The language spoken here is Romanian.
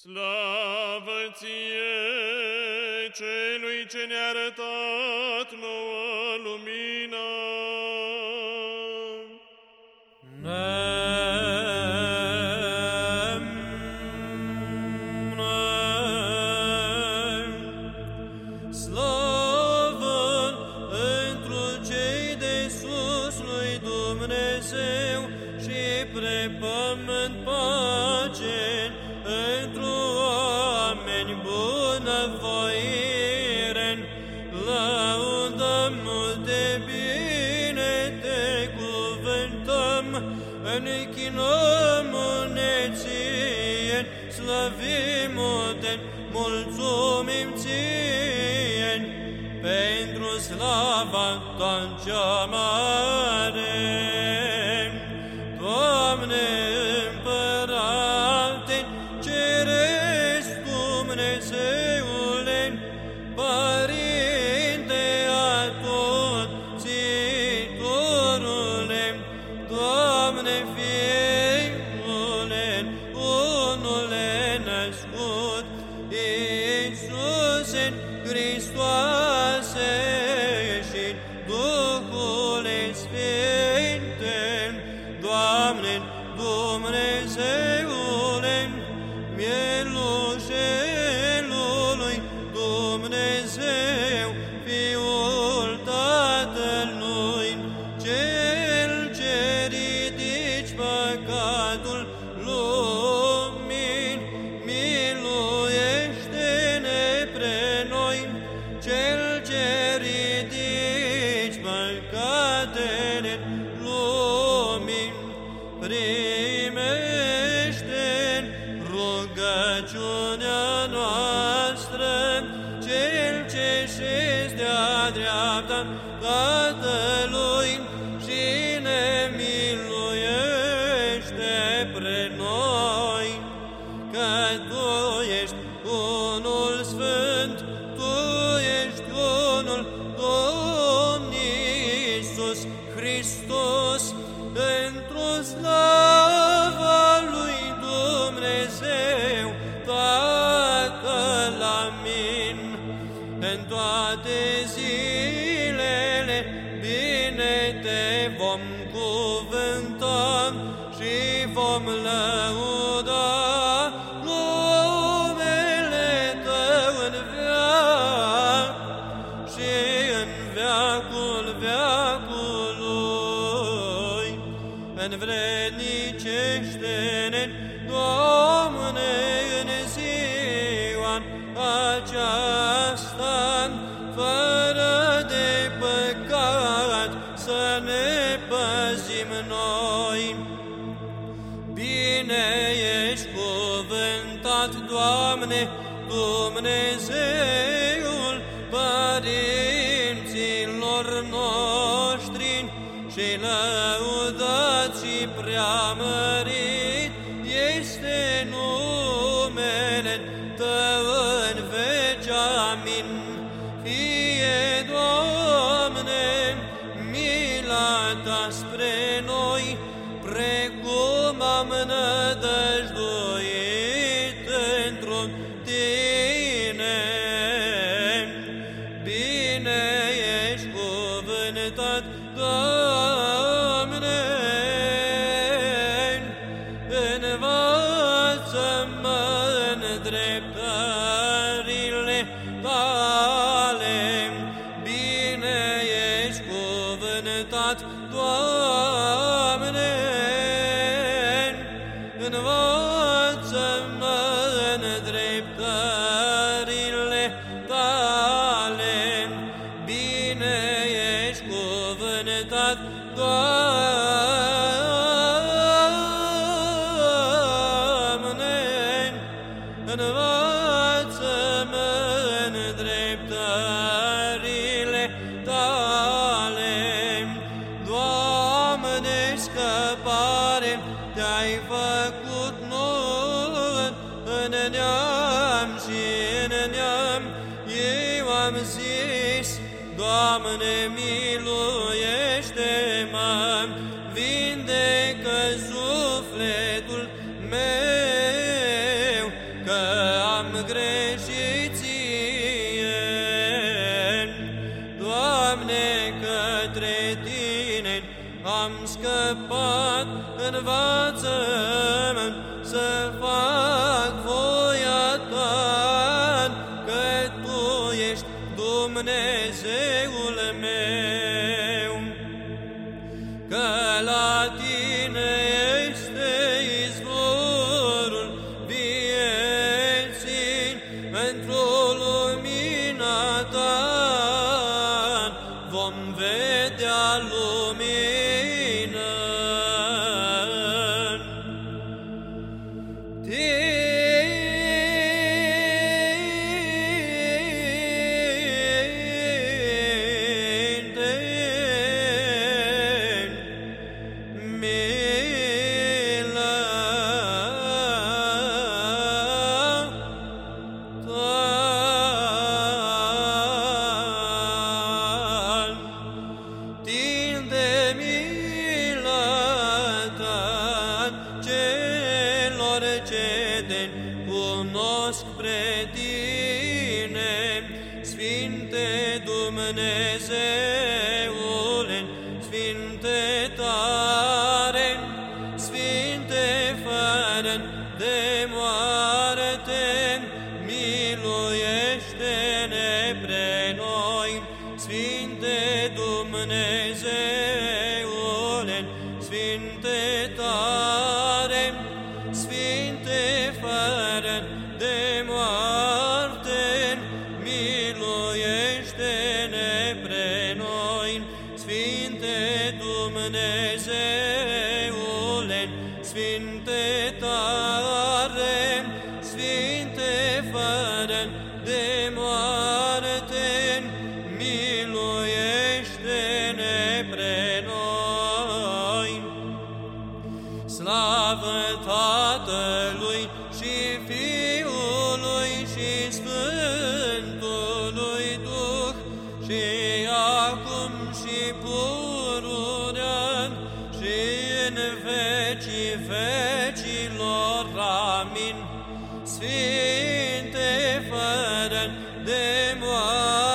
Slavă ție, celui ce ne-a arătat închinăm uneție, slăvim-te, mulțumim ție, pentru slava ta cea mare. God. Că Tu ești Învrednicește-ne, Doamne, în ziua aceasta, fără de păcat, să ne păzim noi. Bine ești cuvântat, Doamne, Dumnezeul părinților noștri și lăudați și preamărit este numele Tău în veci. Amin. Fie, Doamne, mila Ta spre noi, precum am nădăjduit învață-mă în dreptările Tale. Bine ești cuvântat, Doamne, învață-mă în neam și în neam. Eu am zis, Doamne, miluiește-mă, vindecă sufletul meu, că greșit ție. Doamne, către Tine am scăpat, învață-mă Dumnezeul meu, că la Tine este izvorul vieții, într-o lumina Ta vom vedea lumină. Dumnezeule, Sfinte tare, Sfinte fără de moarte, miluiește-ne pre noi, Sfinte Dumnezeule, Sfinte tare, Sfinte Sfinte fără de moarte, miluiește-ne pre noi. Slavă Tatălui și Fiului și Sfântului de